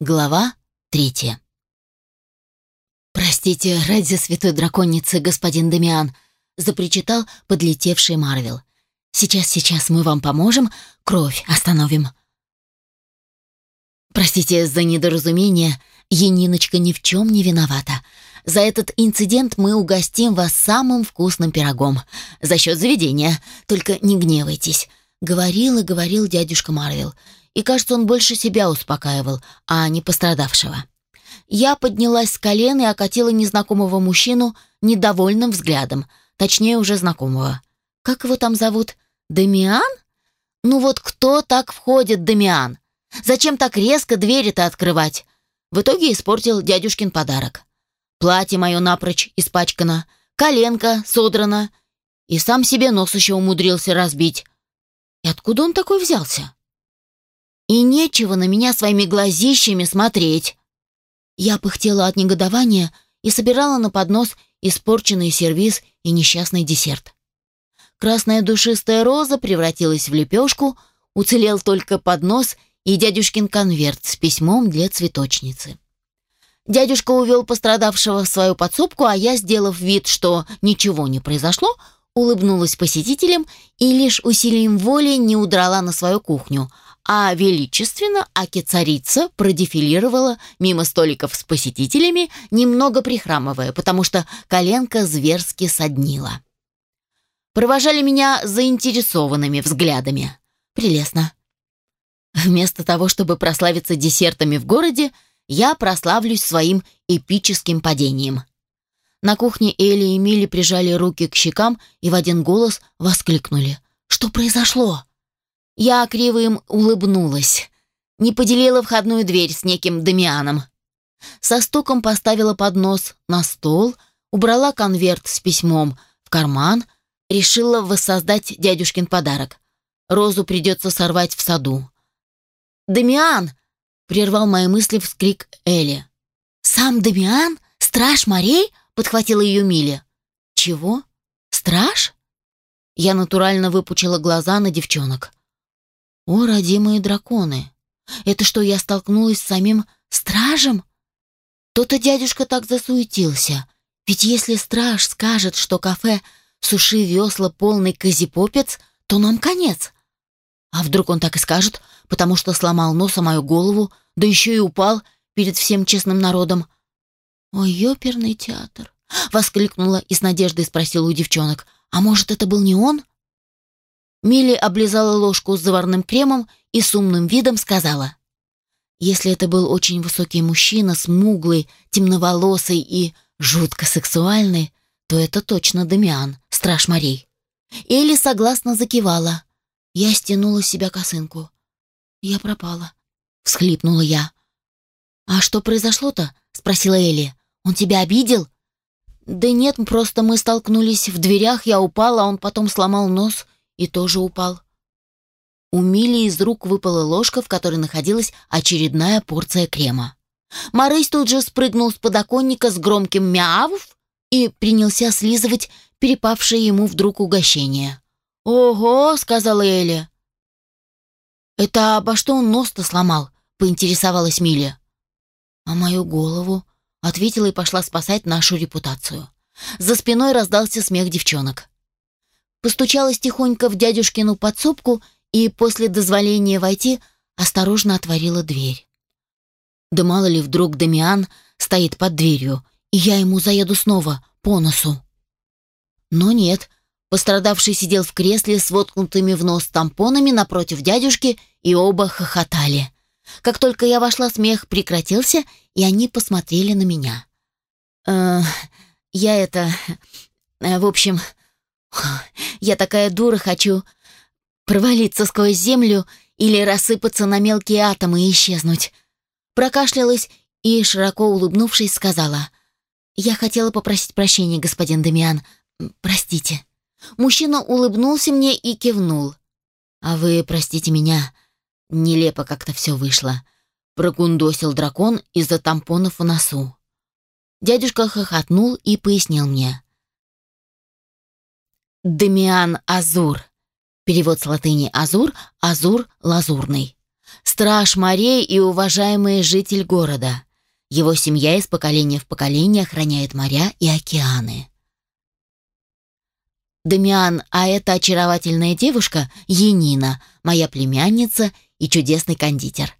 Глава третья. «Простите, ради святой драконицы, господин Дамиан», — запричитал подлетевший Марвел. «Сейчас, сейчас мы вам поможем, кровь остановим». «Простите за недоразумение, Яниночка ни в чем не виновата. За этот инцидент мы угостим вас самым вкусным пирогом. За счет заведения, только не гневайтесь», — говорил и говорил дядюшка Марвел — и, кажется, он больше себя успокаивал, а не пострадавшего. Я поднялась с колен и окатила незнакомого мужчину недовольным взглядом, точнее, уже знакомого. Как его там зовут? Дамиан? Ну вот кто так входит, Дамиан? Зачем так резко двери-то открывать? В итоге испортил дядюшкин подарок. Платье мое напрочь испачкано, коленка содрана, и сам себе нос еще умудрился разбить. Откуда он такой взялся? И нечего на меня своими глазищами смотреть. Я пыхтела от негодования и собирала на поднос испорченный сервиз и несчастный десерт. Красная душистая роза превратилась в лепешку, уцелел только поднос и дядюшкин конверт с письмом для цветочницы. Дядюшка увел пострадавшего в свою подсобку, а я, сделав вид, что ничего не произошло, улыбнулась посетителям и лишь усилием воли не удрала на свою кухню, а величественно Аки-царица продефилировала мимо столиков с посетителями, немного прихрамывая, потому что коленка зверски соднила. Провожали меня заинтересованными взглядами. Прелестно. Вместо того, чтобы прославиться десертами в городе, я прославлюсь своим эпическим падением. На кухне Элли и Милли прижали руки к щекам и в один голос воскликнули. «Что произошло?» Я криво им улыбнулась. Не поделила входную дверь с неким Дамианом. Со стуком поставила поднос на стол, убрала конверт с письмом в карман, решила воссоздать дядюшкин подарок. Розу придется сорвать в саду. «Дамиан!» — прервал мои мысли вскрик Элли. «Сам Дамиан? Страж морей?» — подхватила ее Миля. «Чего? Страж?» Я натурально выпучила глаза на девчонок. О, родимые драконы! Это что, я столкнулась с самим стражем? То-то дядюшка так засуетился. Ведь если страж скажет, что кафе «Суши весла полный козипопец», то нам конец. А вдруг он так и скажет, потому что сломал носом мою голову, да еще и упал перед всем честным народом. «Ой, ёперный театр!» — воскликнула и с надеждой спросила у девчонок. «А может, это был не он?» Милли облизала ложку с заварным кремом и с умным видом сказала. Если это был очень высокий мужчина, смуглый, темноволосый и жутко сексуальный, то это точно Дамиан, страж морей. Элли согласно закивала. Я стянула с себя косынку. Я пропала. Всхлипнула я. «А что произошло-то?» — спросила Элли. «Он тебя обидел?» «Да нет, просто мы столкнулись в дверях, я упала, а он потом сломал нос и тоже упал. У Мили из рук выпала ложка, в которой находилась очередная порция крема. Марысь тут же спрыгнул с подоконника с громким «мяв» и принялся слизывать перепавшее ему вдруг угощение. «Ого!» — сказала Эля. «Это обо что он нос-то сломал?» — поинтересовалась Миля. «А мою голову?» — ответила и пошла спасать нашу репутацию. За спиной раздался смех девчонок постучалась тихонько в дядюшкину подсобку и после дозволения войти осторожно отворила дверь. Да мало ли вдруг Дамиан стоит под дверью, и я ему заеду снова по носу. Но нет, пострадавший сидел в кресле с воткнутыми в нос тампонами напротив дядюшки, и оба хохотали. Как только я вошла, смех прекратился, и они посмотрели на меня. «Э, «Я это... Э, в общем, я такая дура, хочу провалиться сквозь землю или рассыпаться на мелкие атомы и исчезнуть. Прокашлялась и, широко улыбнувшись, сказала. «Я хотела попросить прощения, господин Дамиан. Простите». Мужчина улыбнулся мне и кивнул. «А вы простите меня. Нелепо как-то все вышло». Прогундосил дракон из-за тампонов в носу. Дядюшка хохотнул и пояснил мне. Демиан Азур. Перевод с латыни Азур, Азур лазурный. Страж морей и уважаемый житель города. Его семья из поколения в поколение охраняет моря и океаны. Дамиан, а это очаровательная девушка Енина, моя племянница и чудесный кондитер.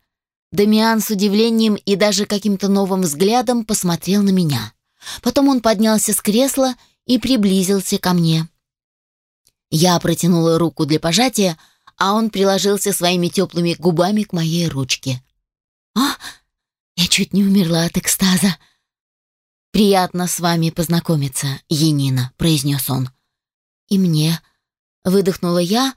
Дамиан с удивлением и даже каким-то новым взглядом посмотрел на меня. Потом он поднялся с кресла и приблизился ко мне. Я протянула руку для пожатия, а он приложился своими теплыми губами к моей ручке. «А, я чуть не умерла от экстаза!» «Приятно с вами познакомиться, Енина», — произнес он. «И мне», — выдохнула я,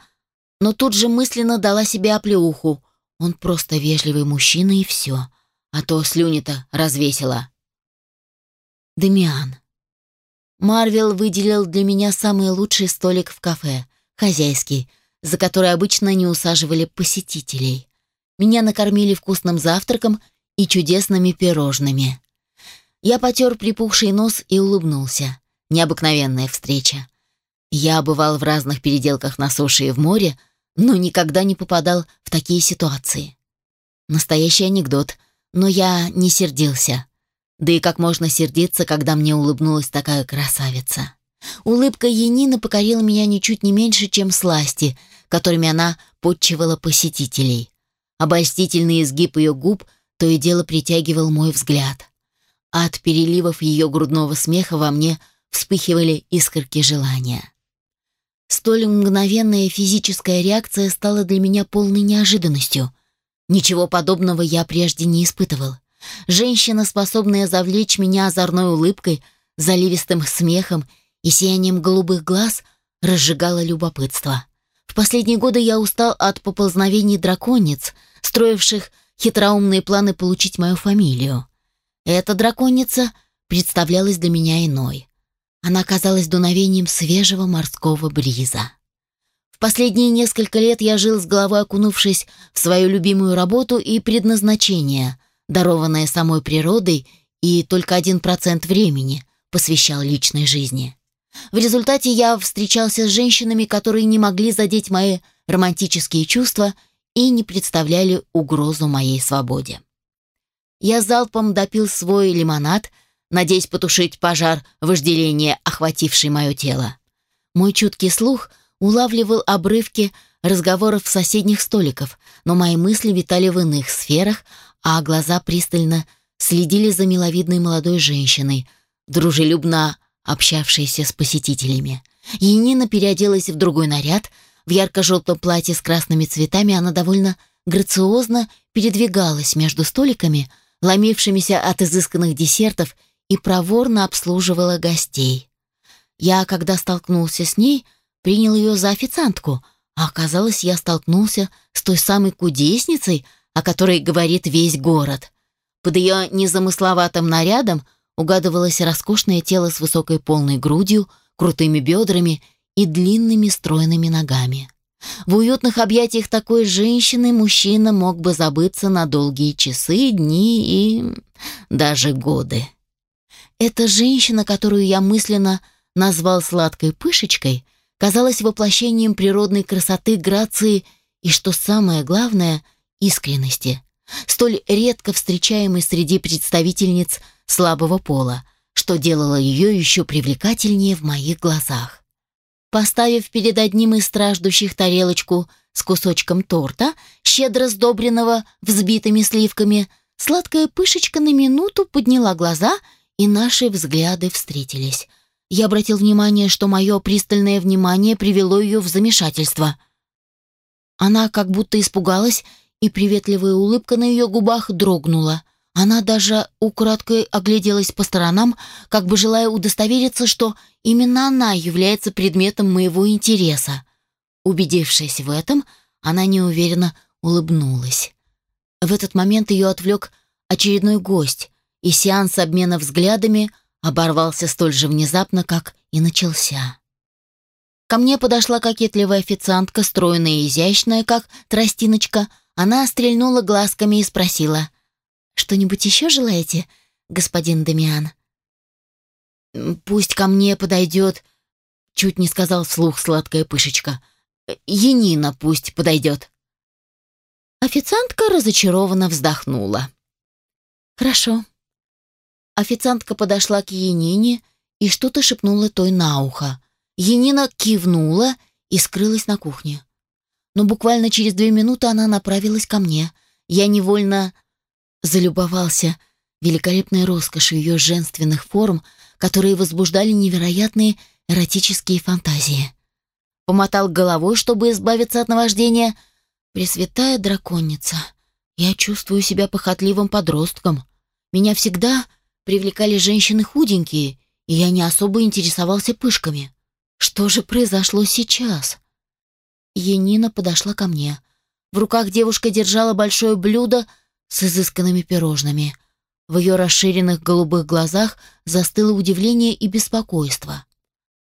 но тут же мысленно дала себе оплеуху. Он просто вежливый мужчина и все, а то слюни-то развесила. Демиан. Марвел выделил для меня самый лучший столик в кафе, хозяйский, за который обычно не усаживали посетителей. Меня накормили вкусным завтраком и чудесными пирожными. Я потер припухший нос и улыбнулся. Необыкновенная встреча. Я бывал в разных переделках на суше и в море, но никогда не попадал в такие ситуации. Настоящий анекдот, но я не сердился. Да и как можно сердиться, когда мне улыбнулась такая красавица? Улыбка Янины покорила меня ничуть не меньше, чем сласти, которыми она подчивала посетителей. Обольстительный изгиб ее губ то и дело притягивал мой взгляд. А от переливов ее грудного смеха во мне вспыхивали искорки желания. Столь мгновенная физическая реакция стала для меня полной неожиданностью. Ничего подобного я прежде не испытывал. Женщина, способная завлечь меня озорной улыбкой, заливистым смехом и сиянием голубых глаз, разжигала любопытство. В последние годы я устал от поползновений драконниц, строивших хитроумные планы получить мою фамилию. Эта драконица представлялась для меня иной. Она казалась дуновением свежего морского бриза. В последние несколько лет я жил с головой окунувшись в свою любимую работу и предназначение, дарованное самой природой, и только один процент времени посвящал личной жизни. В результате я встречался с женщинами, которые не могли задеть мои романтические чувства и не представляли угрозу моей свободе. Я залпом допил свой лимонад, надеясь потушить пожар вожделения, охвативший мое тело. Мой чуткий слух улавливал обрывки разговоров соседних столиков, но мои мысли витали в иных сферах, а глаза пристально следили за миловидной молодой женщиной, дружелюбно общавшейся с посетителями. Енина переоделась в другой наряд, в ярко-желтом платье с красными цветами она довольно грациозно передвигалась между столиками, ломившимися от изысканных десертов и проворно обслуживала гостей. Я, когда столкнулся с ней, принял ее за официантку, а оказалось, я столкнулся с той самой кудесницей, о которой говорит весь город. Под ее незамысловатым нарядом угадывалось роскошное тело с высокой полной грудью, крутыми бедрами и длинными стройными ногами. В уютных объятиях такой женщины мужчина мог бы забыться на долгие часы, дни и даже годы. Эта женщина, которую я мысленно назвал сладкой пышечкой, казалась воплощением природной красоты, грации и, что самое главное, искренности, столь редко встречаемой среди представительниц слабого пола, что делало ее еще привлекательнее в моих глазах. Поставив перед одним из страждущих тарелочку с кусочком торта, щедро сдобренного взбитыми сливками, сладкая пышечка на минуту подняла глаза и, и наши взгляды встретились. Я обратил внимание, что мое пристальное внимание привело ее в замешательство. Она как будто испугалась, и приветливая улыбка на ее губах дрогнула. Она даже украдкой огляделась по сторонам, как бы желая удостовериться, что именно она является предметом моего интереса. Убедившись в этом, она неуверенно улыбнулась. В этот момент ее отвлек очередной гость, и сеанс обмена взглядами оборвался столь же внезапно, как и начался. Ко мне подошла кокетливая официантка, стройная и изящная, как тростиночка. Она стрельнула глазками и спросила, «Что-нибудь еще желаете, господин Дамиан?» «Пусть ко мне подойдет», — чуть не сказал вслух сладкая пышечка. «Енина пусть подойдет». Официантка разочарованно вздохнула. «Хорошо». Официантка подошла к Енине и что-то шепнула той на ухо. Енина кивнула и скрылась на кухне. Но буквально через две минуты она направилась ко мне. Я невольно залюбовался великолепной роскошью ее женственных форм, которые возбуждали невероятные эротические фантазии. Помотал головой, чтобы избавиться от наваждения. Пресвятая драконица, я чувствую себя похотливым подростком. Меня всегда привлекали женщины худенькие, и я не особо интересовался пышками. Что же произошло сейчас? Енина подошла ко мне. В руках девушка держала большое блюдо с изысканными пирожными. В ее расширенных голубых глазах застыло удивление и беспокойство.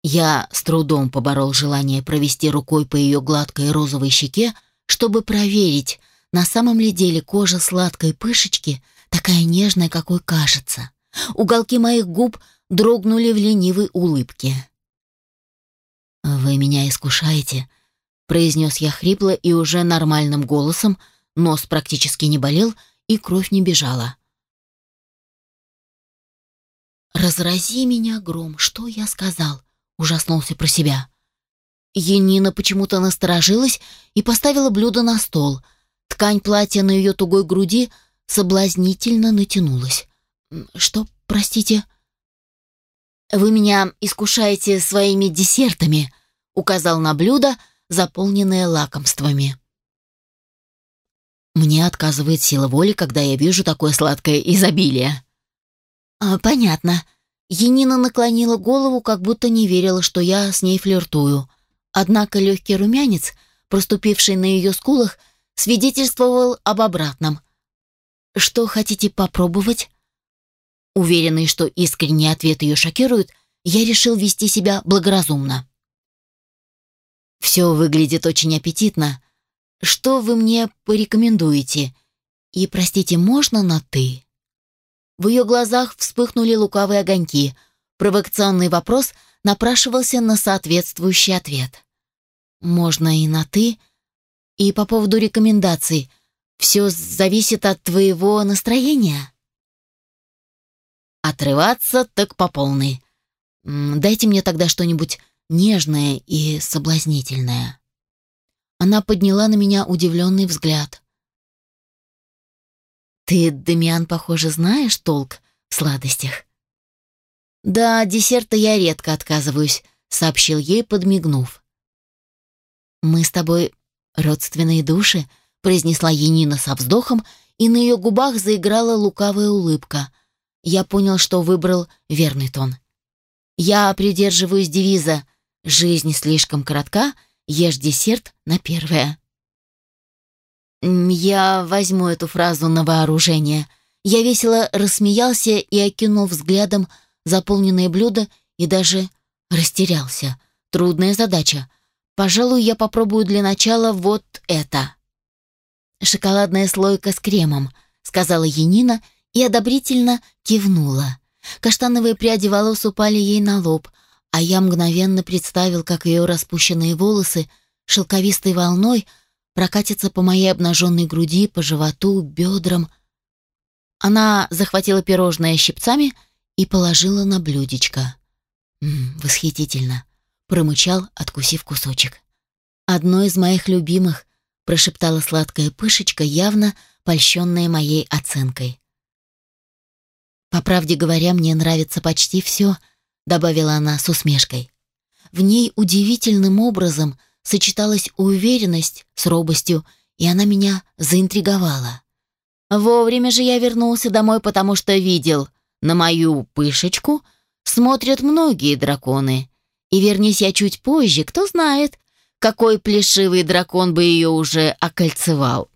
Я с трудом поборол желание провести рукой по ее гладкой розовой щеке, чтобы проверить, на самом ли деле кожа сладкой пышечки такая нежная, какой кажется. Уголки моих губ дрогнули в ленивой улыбке. «Вы меня искушаете», — произнес я хрипло и уже нормальным голосом, нос практически не болел и кровь не бежала. «Разрази меня, гром, что я сказал?» ужаснулся про себя. Енина почему-то насторожилась и поставила блюдо на стол. Ткань платья на ее тугой груди соблазнительно натянулась. «Что, простите?» «Вы меня искушаете своими десертами», — указал на блюдо, заполненное лакомствами. Мне отказывает сила воли, когда я вижу такое сладкое изобилие. А, «Понятно», Енина наклонила голову, как будто не верила, что я с ней флиртую. Однако легкий румянец, проступивший на ее скулах, свидетельствовал об обратном. «Что хотите попробовать?» Уверенный, что искренний ответ ее шокирует, я решил вести себя благоразумно. «Все выглядит очень аппетитно. Что вы мне порекомендуете? И, простите, можно на «ты»?» В ее глазах вспыхнули лукавые огоньки. Провокационный вопрос напрашивался на соответствующий ответ. «Можно и на «ты». И по поводу рекомендаций. Все зависит от твоего настроения». «Отрываться так по полной. Дайте мне тогда что-нибудь нежное и соблазнительное». Она подняла на меня удивленный взгляд. Ты, Демиан, похоже, знаешь толк в сладостях. Да, десерта я редко отказываюсь, сообщил ей, подмигнув. Мы с тобой родственные души, произнесла Енина со вздохом, и на ее губах заиграла лукавая улыбка. Я понял, что выбрал верный тон. Я придерживаюсь девиза «Жизнь слишком коротка, ешь десерт на первое». «Я возьму эту фразу на вооружение». Я весело рассмеялся и окинул взглядом заполненное блюдо и даже растерялся. Трудная задача. Пожалуй, я попробую для начала вот это. «Шоколадная слойка с кремом», — сказала Енина и одобрительно кивнула. Каштановые пряди волос упали ей на лоб, а я мгновенно представил, как ее распущенные волосы шелковистой волной — прокатится по моей обнаженной груди, по животу, бедрам. Она захватила пирожное щипцами и положила на блюдечко. «М восхитительно», — промычал, откусив кусочек. «Одно из моих любимых», — прошептала сладкая пышечка, явно польщенная моей оценкой. «По правде говоря, мне нравится почти все», — добавила она с усмешкой. В ней удивительным образом — сочеталась уверенность с робостью, и она меня заинтриговала. Вовремя же я вернулся домой, потому что видел, на мою пышечку смотрят многие драконы. И вернись я чуть позже, кто знает, какой плешивый дракон бы ее уже окольцевал.